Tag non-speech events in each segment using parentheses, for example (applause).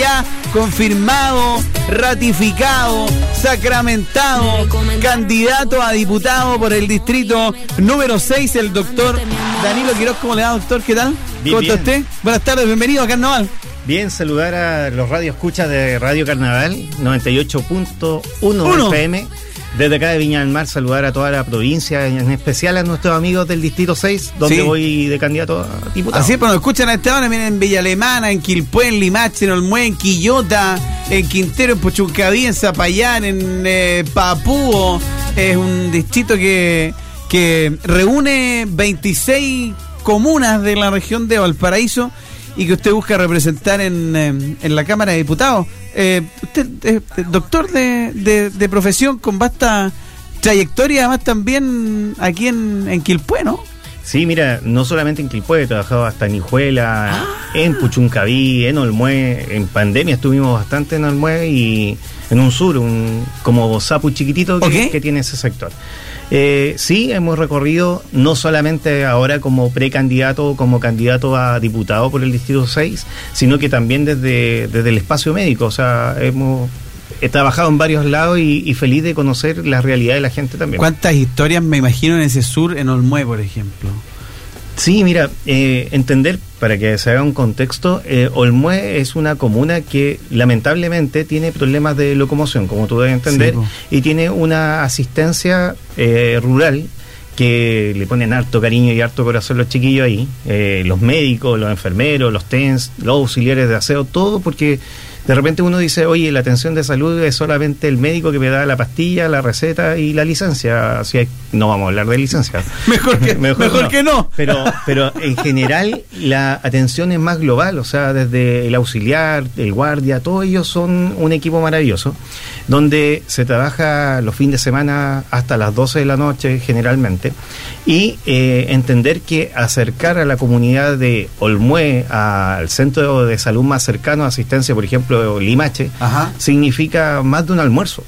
ya confirmado, ratificado, sacramentado, candidato a diputado por el distrito número 6, el doctor Danilo Quiroz. ¿Cómo le va, doctor? ¿Qué tal? ¿Cómo está usted? Buenas tardes, bienvenido a Carnaval. Bien, saludar a los radioescuchas de Radio Carnaval 98.1 FM. Desde acá de Viña del Mar, saludar a toda la provincia, en especial a nuestros amigos del Distrito 6, donde Sí. voy de candidato a diputado. Así es, pues nos escuchan a esta hora, miren, en Villa Alemana, en Quilpué, en Limache, en Olmué, en Quillota, en Quintero, en Puchuncaví, en Zapayán, en eh, Papúo. Es un distrito que, que reúne 26 comunas de la región de Valparaíso y que usted busca representar en, eh, en la Cámara de Diputados. Eh, usted es doctor de, de- de profesión con vasta trayectoria, además también aquí en, en Quilpué, ¿no? Sí, mira, no solamente en Quilpué, he trabajado hasta en Hijuela, Ah. en Puchuncaví, en Olmué. En pandemia estuvimos bastante en Olmué y en un sur, un, como Sapu chiquitito que, que tiene ese sector. Eh, sí, hemos recorrido no solamente ahora como precandidato, como candidato a diputado por el Distrito 6, sino que también desde, desde el espacio médico. O sea, hemos he trabajado en varios lados y, feliz de conocer la realidad de la gente también. ¿Cuántas historias me imagino en ese sur, en Olmué, por ejemplo? Sí, mira, eh, entender, para que se haga un contexto, eh, Olmué es una comuna que lamentablemente tiene problemas de locomoción, como tú debes entender, Sí, y tiene una asistencia eh, rural que le ponen harto cariño y harto corazón los chiquillos ahí, eh, los médicos, los enfermeros, los TENS, los auxiliares de aseo, todo porque de repente uno dice, oye, la atención de salud es solamente el médico que me da la pastilla, la receta y la licencia. Así no vamos a hablar de licencia. (laughs) Mejor que, mejor, que no. Pero, pero en general la atención es más global, o sea, desde el auxiliar, el guardia, todos ellos son un equipo maravilloso, donde se trabaja los fines de semana hasta las 12 de la noche generalmente, y eh, entender que acercar a la comunidad de Olmué al centro de salud más cercano, asistencia, por ejemplo, Limache, Ajá. significa más de un almuerzo.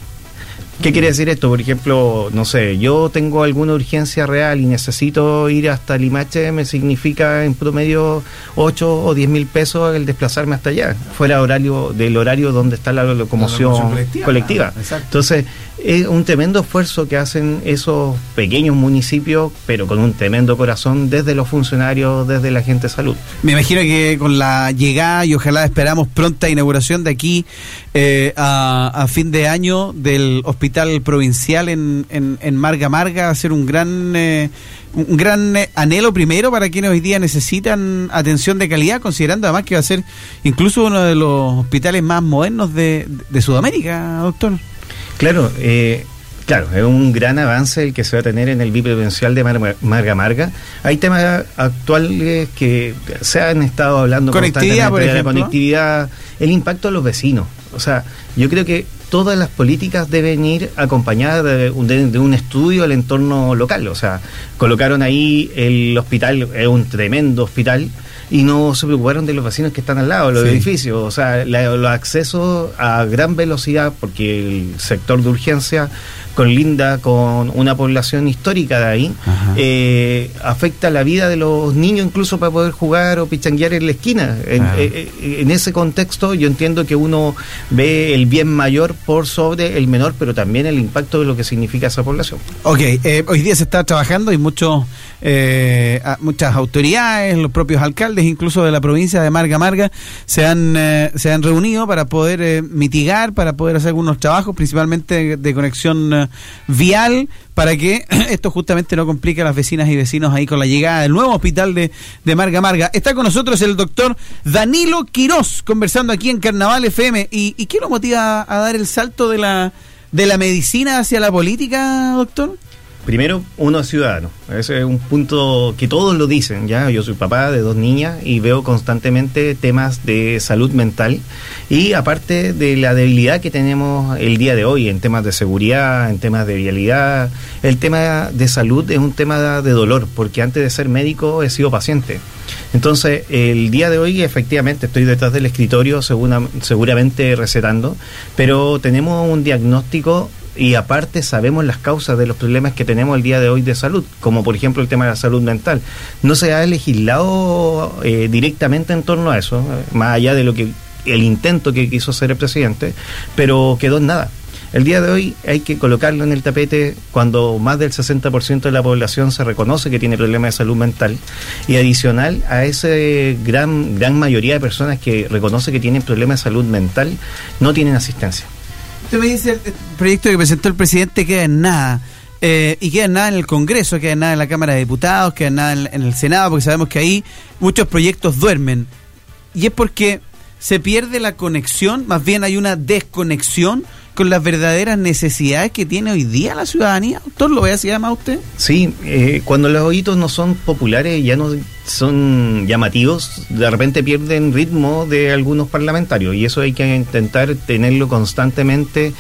¿Qué quiere decir esto? Por ejemplo, no sé, yo tengo alguna urgencia real y necesito ir hasta Limache, me significa en promedio 8 o 10 mil pesos el desplazarme hasta allá, fuera horario del horario donde está la locomoción, locomoción colectiva, exacto. Entonces, es un tremendo esfuerzo que hacen esos pequeños municipios, pero con un tremendo corazón desde los funcionarios, desde la gente de salud. Me imagino que con la llegada y ojalá esperamos pronta inauguración de aquí eh, a, a fin de año del hospital provincial en, en, en Marga Marga, va a ser un gran, eh, un gran eh, anhelo primero para quienes hoy día necesitan atención de calidad, considerando además que va a ser incluso uno de los hospitales más modernos de, de Sudamérica, doctor. Claro, eh, claro, es un gran avance el que se va a tener en el biprovincial de Mar- Marga Marga. Hay temas actuales que se han estado hablando Conectividad, por constantemente de la conectividad, el impacto a los vecinos. O sea, yo creo que todas las políticas deben ir acompañadas de, un- de- de un estudio al entorno local. O sea, colocaron ahí el hospital, es un tremendo hospital, y no se preocuparon de los vecinos que están al lado, los Sí. edificios. O sea, la- los accesos a gran velocidad, porque el sector de urgencia conlinda con una población histórica de ahí, eh, afecta la vida de los niños incluso para poder jugar o pichanguear en la esquina. En, eh, eh, en ese contexto yo entiendo que uno ve el bien mayor por sobre el menor, pero también el impacto de lo que significa esa población. Ok, eh, hoy día se está trabajando y muchos, eh, muchas autoridades, los propios alcaldes, incluso de la provincia de Marga Marga, se han, eh, se han reunido para poder mitigar, para poder hacer algunos trabajos, principalmente de conexión vial, para que (clears throat) esto justamente no complique a las vecinas y vecinos ahí con la llegada del nuevo hospital de, de Marga Marga. Está con nosotros el doctor Danilo Quirós, conversando aquí en Carnaval FM. ¿Y, y qué lo motiva a dar el salto de la, de la medicina hacia la política, doctor? Primero, uno es ciudadano. Ese es un punto que todos lo dicen, ¿ya? Yo soy papá de dos niñas y veo constantemente temas de salud mental y aparte de la debilidad que tenemos el día de hoy en temas de seguridad, en temas de vialidad, el tema de salud es un tema de dolor, porque antes de ser médico he sido paciente. Entonces, el día de hoy efectivamente estoy detrás del escritorio segura- seguramente recetando, pero tenemos un diagnóstico y aparte sabemos las causas de los problemas que tenemos el día de hoy de salud, como por ejemplo el tema de la salud mental. No se ha legislado eh, directamente en torno a eso, más allá de lo que el intento que quiso hacer el presidente, pero quedó en nada. El día de hoy hay que colocarlo en el tapete cuando más del 60% de la población se reconoce que tiene problemas de salud mental y adicional a esa gran, gran mayoría de personas que reconoce que tienen problemas de salud mental, no tienen asistencia. Usted me dice, el proyecto que presentó el presidente queda en nada. Eh, y queda en nada en el Congreso, queda en nada en la Cámara de Diputados, queda en nada en el Senado, porque sabemos que ahí muchos proyectos duermen. Y es porque se pierde la conexión, más bien hay una desconexión con las verdaderas necesidades que tiene hoy día la ciudadanía. ¿Doctor, lo ve así además usted? Sí, eh, cuando los hitos no son populares, ya no son llamativos, de repente pierden ritmo de algunos parlamentarios y eso hay que intentar tenerlo constantemente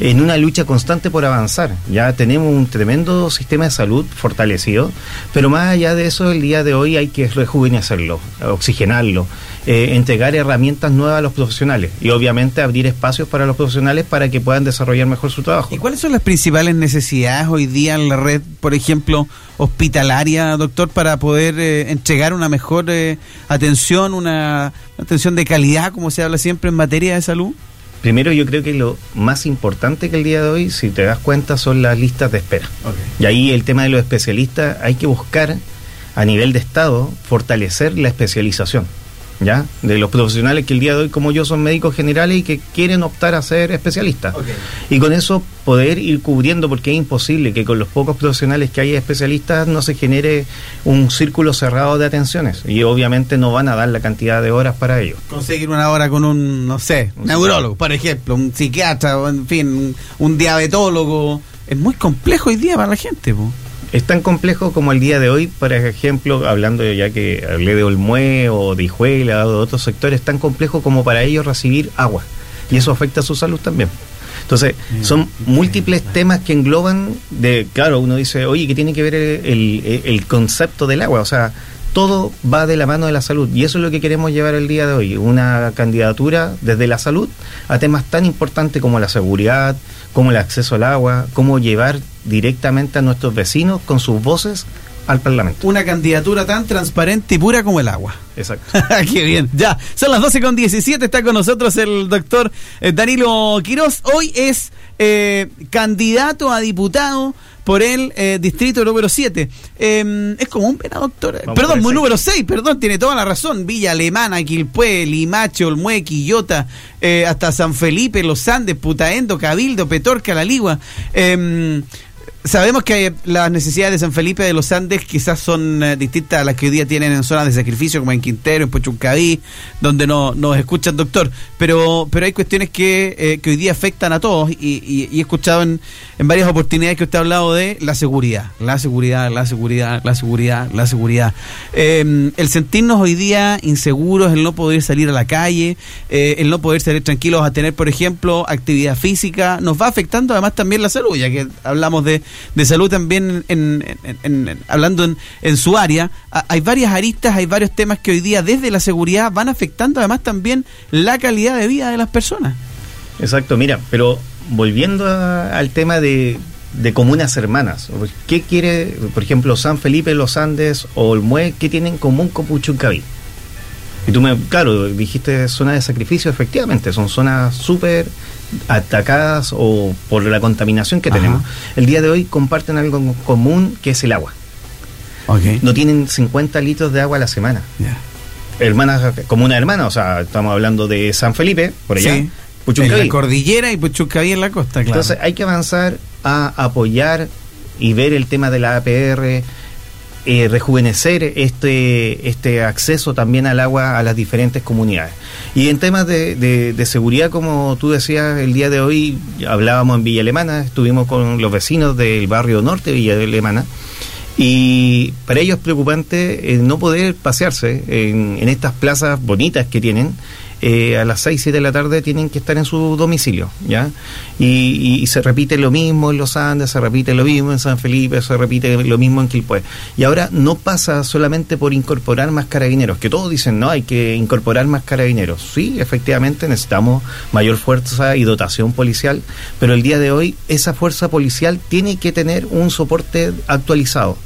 en una lucha constante por avanzar. Ya tenemos un tremendo sistema de salud fortalecido, pero más allá de eso, el día de hoy hay que rejuvenecerlo, oxigenarlo, eh, entregar herramientas nuevas a los profesionales y obviamente abrir espacios para los profesionales para que puedan desarrollar mejor su trabajo. ¿Y cuáles son las principales necesidades hoy día en la red, por ejemplo, hospitalaria, doctor, para poder eh, entregar una mejor eh, atención, una atención de calidad, como se habla siempre en materia de salud? Primero yo creo que lo más importante que el día de hoy, si te das cuenta, son las listas de espera. Y ahí el tema de los especialistas, hay que buscar a nivel de Estado fortalecer la especialización. ¿Ya? De los profesionales que el día de hoy, como yo, son médicos generales y que quieren optar a ser especialistas. Y con eso poder ir cubriendo, porque es imposible que con los pocos profesionales que hay especialistas no se genere un círculo cerrado de atenciones. Y obviamente no van a dar la cantidad de horas para ello. Conseguir una hora con un, no sé, un neurólogo, por ejemplo, un psiquiatra, en fin, un, diabetólogo. Es muy complejo hoy día para la gente. Po es tan complejo como el día de hoy, por ejemplo, hablando ya que hablé de Olmué o de Hijuela o de otros sectores, tan complejo como para ellos recibir agua. Y eso afecta a su salud también. Entonces, son múltiples temas que engloban de, claro, uno dice, oye, ¿qué tiene que ver el, el, concepto del agua? O sea, todo va de la mano de la salud y eso es lo que queremos llevar el día de hoy, una candidatura desde la salud a temas tan importantes como la seguridad, como el acceso al agua, cómo llevar directamente a nuestros vecinos con sus voces al Parlamento. Una candidatura tan transparente y pura como el agua. Exacto. (laughs) Qué bien. Ya, son las 12 con 17. Está con nosotros el doctor eh, Danilo Quiroz. Hoy es eh, candidato a diputado por el eh, distrito número 7. Em, es como un pena, doctor. perdón, muy número 6, perdón, tiene toda la razón. Villa Alemana, Quilpue, Limache, Olmue, Quillota, hasta San Felipe, Los Andes, Putaendo, Cabildo, Petorca, La Ligua. Eh, Sabemos que las necesidades de San Felipe de los Andes quizás son eh, distintas a las que hoy día tienen en zonas de sacrificio, como en Quintero, en Pochuncaví, donde no nos escuchan, doctor. Pero pero hay cuestiones que, eh, que hoy día afectan a todos y, he escuchado en, en, varias oportunidades que usted ha hablado de la seguridad, la seguridad, la seguridad, la seguridad, la seguridad. Em, el sentirnos hoy día inseguros, el no poder salir a la calle, eh, el no poder salir tranquilos a tener, por ejemplo, actividad física, nos va afectando además también la salud, ya que hablamos de de salud también, en, hablando en, su área, hay varias aristas, hay varios temas que hoy día desde la seguridad van afectando además también la calidad de vida de las personas. Exacto, mira, pero volviendo al tema de, de comunas hermanas, ¿qué quiere, por ejemplo, San Felipe, Los Andes o Olmué, qué tienen en común con Puchuncaví? Y tú me, claro, dijiste zona de sacrificio, efectivamente, son zonas súper atacadas o por la contaminación que tenemos. El día de hoy comparten algo común que es el agua. No tienen 50 litros de agua a la semana. Hermanas, como una hermana, o sea, estamos hablando de San Felipe, por allá. En la cordillera y en la costa, claro. Entonces hay que avanzar a apoyar y ver el tema de la APR, eh, rejuvenecer este, este acceso también al agua a las diferentes comunidades. Y en temas de, de, seguridad, como tú decías, el día de hoy hablábamos en Villa Alemana, estuvimos con los vecinos del barrio norte de Villa Alemana, y para ellos es preocupante eh, no poder pasearse en, en estas plazas bonitas que tienen eh, a las 6, 7 de la tarde tienen que estar en su domicilio, ¿ya? Y, se repite lo mismo en Los Andes, se repite lo mismo en San Felipe, se repite lo mismo en Quilpué. Y ahora no pasa solamente por incorporar más carabineros, que todos dicen, no, hay que incorporar más carabineros. Sí, efectivamente necesitamos mayor fuerza y dotación policial, pero el día de hoy esa fuerza policial tiene que tener un soporte actualizado,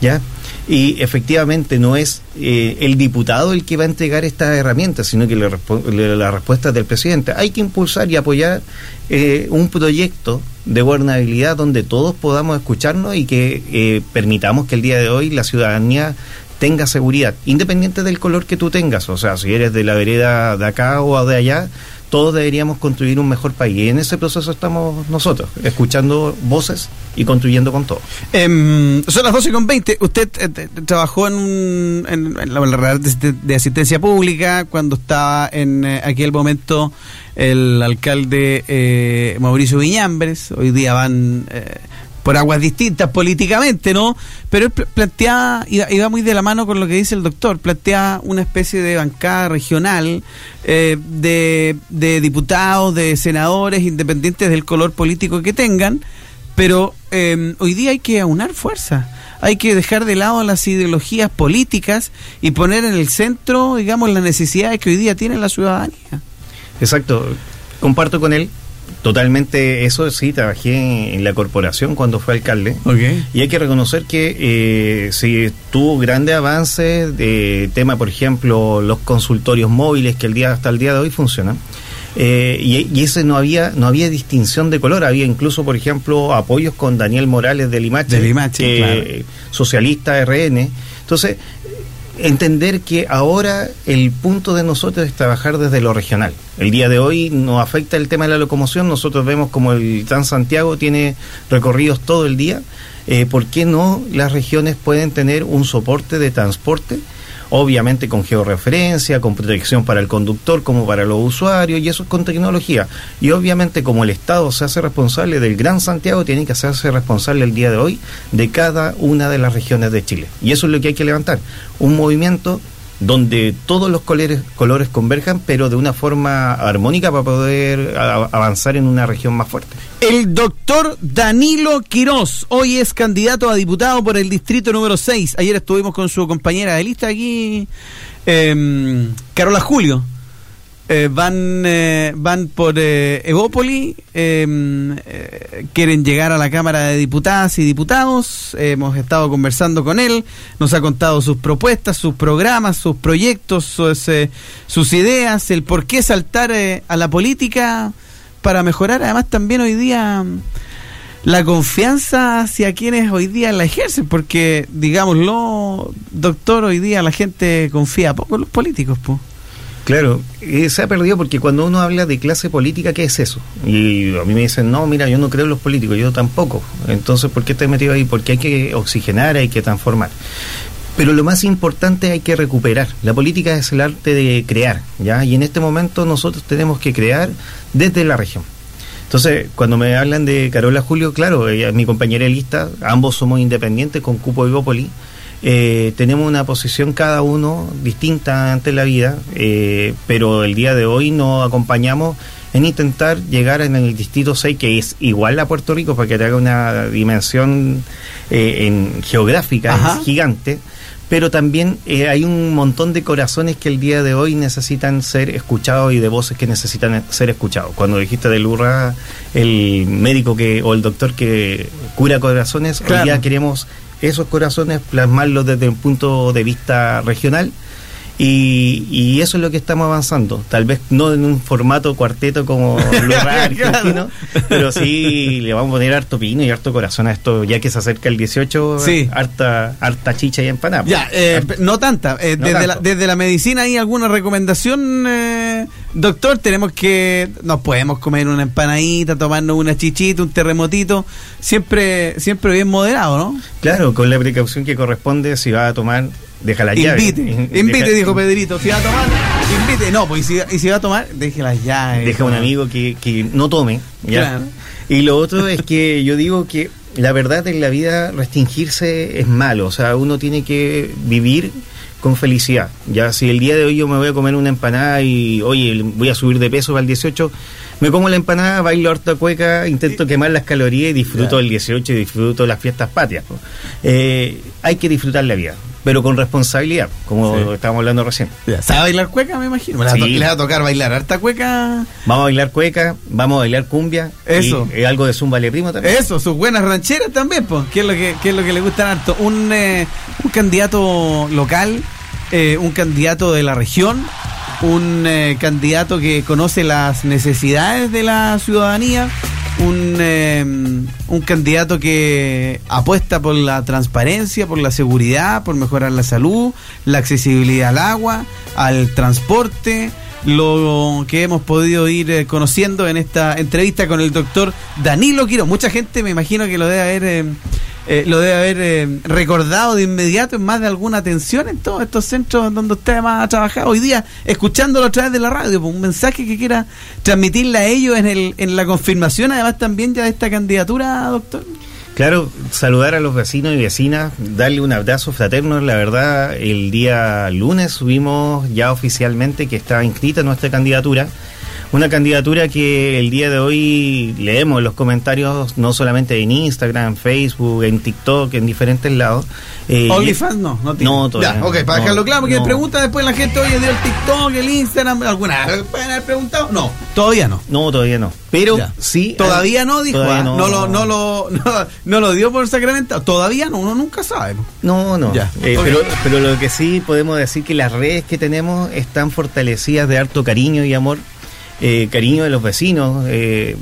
¿ya? Y efectivamente no es eh, el diputado el que va a entregar estas herramientas, sino que la respuesta del presidente. Hay que impulsar y apoyar eh, un proyecto de gobernabilidad donde todos podamos escucharnos y que eh, permitamos que el día de hoy la ciudadanía tenga seguridad, independiente del color que tú tengas, o sea, si eres de la vereda de acá o de allá, todos deberíamos construir un mejor país. Y en ese proceso estamos nosotros, escuchando voces y construyendo con todo. Em, son las 12 con 20. Usted eh, trabajó en, en, la red de, asistencia pública cuando estaba en eh, aquel momento el alcalde eh, Mauricio Viñambres. Hoy día van por aguas distintas políticamente, ¿no? Pero él plantea, iba, muy de la mano con lo que dice el doctor, plantea una especie de bancada regional eh, de, de, diputados, de senadores, independientes del color político que tengan, pero em, hoy día hay que aunar fuerzas. Hay que dejar de lado las ideologías políticas y poner en el centro, digamos, las necesidades que hoy día tiene la ciudadanía. Exacto, comparto con él Totalmente, eso sí, trabajé en, la corporación cuando fue alcalde. Y hay que reconocer que eh, sí, tuvo grandes avances de tema, por ejemplo, los consultorios móviles que el día hasta el día de hoy funcionan. Eh, y, ese no había no había distinción de color, había incluso, por ejemplo, apoyos con Daniel Morales de Limache, de socialista RN. Entonces, entender que ahora el punto de nosotros es trabajar desde lo regional. El día de hoy nos afecta el tema de la locomoción, nosotros vemos como el Transantiago tiene recorridos todo el día, eh, ¿por qué no las regiones pueden tener un soporte de transporte? Obviamente con georreferencia, con protección para el conductor como para los usuarios, y eso es con tecnología. Y obviamente como el Estado se hace responsable del Gran Santiago, tiene que hacerse responsable el día de hoy de cada una de las regiones de Chile. Y eso es lo que hay que levantar. Un movimiento donde todos los colores, converjan, pero de una forma armónica para poder avanzar en una región más fuerte. El doctor Danilo Quirós, hoy es candidato a diputado por el distrito número 6. Ayer estuvimos con su compañera de lista aquí, eh, Carola Julio. Eh, van eh, van por eh, Evópoli, em, eh, quieren llegar a la Cámara de Diputadas y Diputados, hemos estado conversando con él, nos ha contado sus propuestas, sus programas, sus proyectos, sus, sus ideas, el por qué saltar a la política para mejorar. Además también hoy día la confianza hacia quienes hoy día la ejercen, porque digámoslo, doctor, hoy día la gente confía poco en los políticos, pues. Claro, eh, se ha perdido porque cuando uno habla de clase política, ¿qué es eso? Y a mí me dicen, no, mira, yo no creo en los políticos, yo tampoco. Entonces, ¿por qué estás metido ahí? Porque hay que oxigenar, hay que transformar. Pero lo más importante hay que recuperar. La política es el arte de crear, ¿ya? Y en este momento nosotros tenemos que crear desde la región. Entonces, cuando me hablan de Carola Julio, claro, ella mi compañera lista, ambos somos independientes con cupo de Gópoli eh, tenemos una posición cada uno distinta ante la vida, eh, pero el día de hoy nos acompañamos en intentar llegar en el distrito 6, que es igual a Puerto Rico, para que te haga una dimensión eh, en geográfica, es gigante, pero también hay un montón de corazones que el día de hoy necesitan ser escuchados y de voces que necesitan ser escuchados. Cuando dijiste de Lurra, el médico que o el doctor que cura corazones, hoy día queremos esos corazones, plasmarlos desde un punto de vista regional. Y, eso es lo que estamos avanzando. Tal vez no en un formato cuarteto como (laughs) lo argentino, pero sí le vamos a poner harto pino y harto corazón a esto, ya que se acerca el 18, sí. harta, harta chicha y empanada. Ya, eh, no tanta. Eh, desde, la, desde, la, medicina, ¿hay alguna recomendación, eh, doctor? Tenemos que, nos podemos comer una empanadita, tomarnos una chichita, un terremotito, siempre, siempre bien moderado, ¿no? Claro, con la precaución que corresponde si va a tomar deja la llave. Invite, invite, (laughs) dijo Pedrito. Si va a tomar, invite. No, pues y si, va a tomar, deje las llaves. Deja un amigo que, que no tome. ¿ya? Y lo otro es que yo digo que la verdad en la vida restringirse es malo. O sea, uno tiene que vivir con felicidad. Ya si el día de hoy yo me voy a comer una empanada y, oye, voy a subir de peso para el 18, me como la empanada, bailo harta cueca, intento quemar las calorías y disfruto el 18 y disfruto las fiestas patrias. Eh, hay que disfrutar la vida pero con responsabilidad, como Sí. estábamos hablando recién. ¿Sabe bailar cueca, me imagino? Sí. le va a tocar bailar harta cueca. Vamos a bailar cueca, vamos a bailar cumbia. Eso. Y, eh, algo de zumba le primo también. Eso, sus buenas rancheras también, pues, que es lo que, que es lo que le gustan harto. Un, eh, un candidato local, eh, un candidato de la región, un eh, candidato que conoce las necesidades de la ciudadanía, un, eh, un candidato que apuesta por la transparencia, por la seguridad, por mejorar la salud, la accesibilidad al agua, al transporte, lo que hemos podido ir eh, conociendo en esta entrevista con el doctor Danilo Quiro. Mucha gente me imagino que lo debe haber... eh, lo debe haber eh, recordado de inmediato en más de alguna atención en todos estos centros donde usted más ha trabajado hoy día, escuchándolo a través de la radio, pues, un mensaje que quiera transmitirle a ellos en, el, en la confirmación, además también ya de esta candidatura, doctor. Claro, saludar a los vecinos y vecinas, darle un abrazo fraterno. La verdad, el día lunes subimos ya oficialmente que estaba inscrita nuestra candidatura. Una candidatura que el día de hoy leemos en los comentarios, no solamente en Instagram, Facebook, en TikTok, en diferentes lados. Eh, OnlyFans no, no tiene. No, todavía Ya, ok, para No, dejarlo claro, porque no. pregunta después la gente, oye, dio el TikTok, el Instagram, alguna. ¿Pueden haber preguntado? No, todavía no. No, todavía no. Pero Ya. sí. Todavía no, dijo. Todavía ah, no. lo, no, lo, no, lo dio por sacramentado. Todavía no, uno nunca sabe. No, no. Ya. Eh, pero, pero lo que sí podemos decir que las redes que tenemos están fortalecidas de harto cariño y amor. Eh, cariño de los vecinos, eh,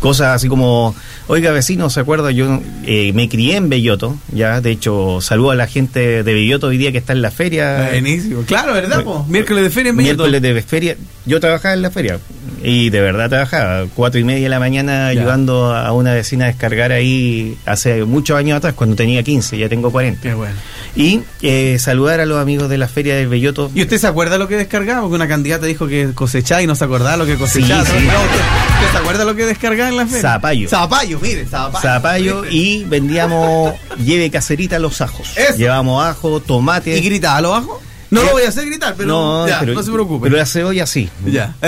cosas así como, oiga vecino, ¿se acuerda? Yo eh, me crié en Belloto, ya, de hecho, saludo a la gente de Belloto hoy día que está en la feria. Buenísimo. Claro, ¿verdad? po? Miércoles de feria en Belloto. Miércoles de feria. Yo trabajaba en la feria y de verdad trabajaba. Cuatro y media de la mañana Ya. ayudando a una vecina a descargar ahí hace muchos años atrás, cuando tenía 15, ya tengo 40. Qué bueno. Y eh, saludar a los amigos de la feria del Belloto. ¿Y usted se acuerda lo que descargaba? Porque una candidata dijo que cosechaba y no se acordaba lo que cosechaba. Sí, ¿No? sí. ¿usted, usted se acuerda lo que descargaba en la feria? Zapallo. Zapallo, mire, zapallo. Zapallo y vendíamos lleve caserita a los ajos. Eso. Llevamos ajo, tomate. ¿Y gritaba a lo bajo? No lo voy a hacer gritar, pero no, ya, pero, no se preocupe. Pero la cebolla sí. Ya. (laughs)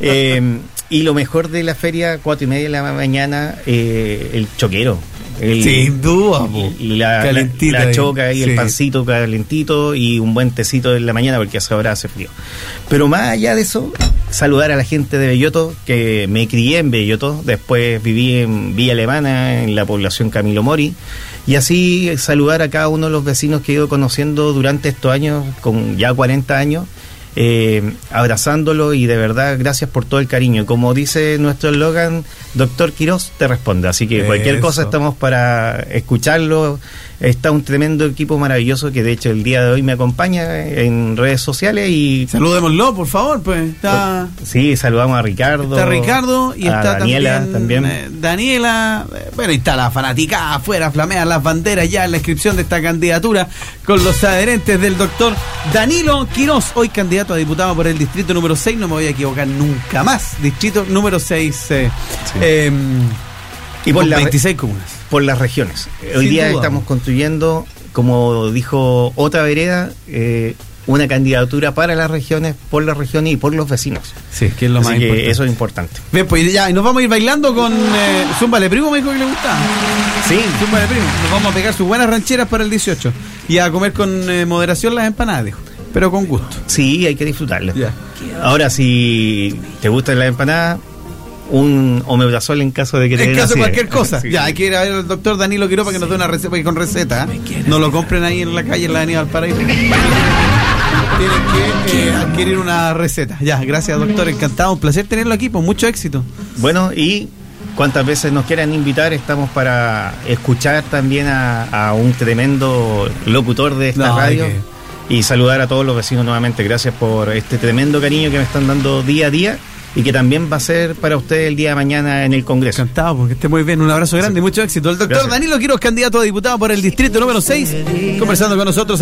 Eh, y lo mejor de la feria, cuatro y media de la mañana, eh, el choquero. El- Sin duda, po. la, la- choca y Sí. el pancito calentito y un buen tecito en la mañana porque hasta ahora hace frío. Pero más allá de eso, saludar a la gente de Belloto, que me crié en Belloto, después viví en Villa Alemana, en la población Camilo Mori, y así saludar a cada uno de los vecinos que he ido conociendo durante estos años, con ya 40 años, eh, abrazándolo y de verdad gracias por todo el cariño. Como dice nuestro eslogan, doctor Quiroz te responde. Así que cualquier cosa estamos para escucharlo. Está un tremendo equipo maravilloso que de hecho el día de hoy me acompaña en redes sociales y Saludémoslo, por favor, pues. Está, sí, saludamos a Ricardo. está Ricardo y a está Daniela también, también. eh, Daniela. bueno, y está la fanaticada afuera, flamean las banderas ya en la inscripción de esta candidatura con los adherentes del doctor Danilo Quiroz, hoy candidato a diputado por el distrito número 6. No me voy a equivocar nunca más. Distrito número 6. eh, Sí. eh, Y por con la- 26 comunas. por las regiones. Hoy Sin día duda. estamos construyendo, como dijo otra vereda, eh, una candidatura para las regiones, por las regiones y por los vecinos. Sí, que es lo Así más que importante. eso es importante. Bien, pues ya, y nos vamos a ir bailando con eh, Zumba Le Primo, me dijo que le gustaba. Sí, Zumba Le Primo. Nos vamos a pegar sus buenas rancheras para el 18. Y a comer con eh, moderación las empanadas, dijo. Pero con gusto. sí, hay que disfrutarlo. Ahora, si te gustan las empanadas, un omeprazol en caso de que te En caso de cualquier cosa. Sí. Ya, hay que ir a ver al doctor Danilo Quiroga que nos dé una receta con receta. ¿eh? No lo compren ahí en la calle, en la avenida Valparaíso. (laughs) Tienen que eh, adquirir una receta. Ya, gracias doctor, encantado, un placer tenerlo aquí, pues mucho éxito. Bueno, y cuantas veces nos quieran invitar, estamos para escuchar también a, a un tremendo locutor de esta No, radio. Y saludar a todos los vecinos nuevamente. Gracias por este tremendo cariño que me están dando día a día y que también va a ser para ustedes el día de mañana en el Congreso. Encantado, porque esté muy bien. Un abrazo grande y mucho éxito. El doctor Gracias. Danilo Quiroz, candidato a diputado por el distrito número 6, conversando con nosotros.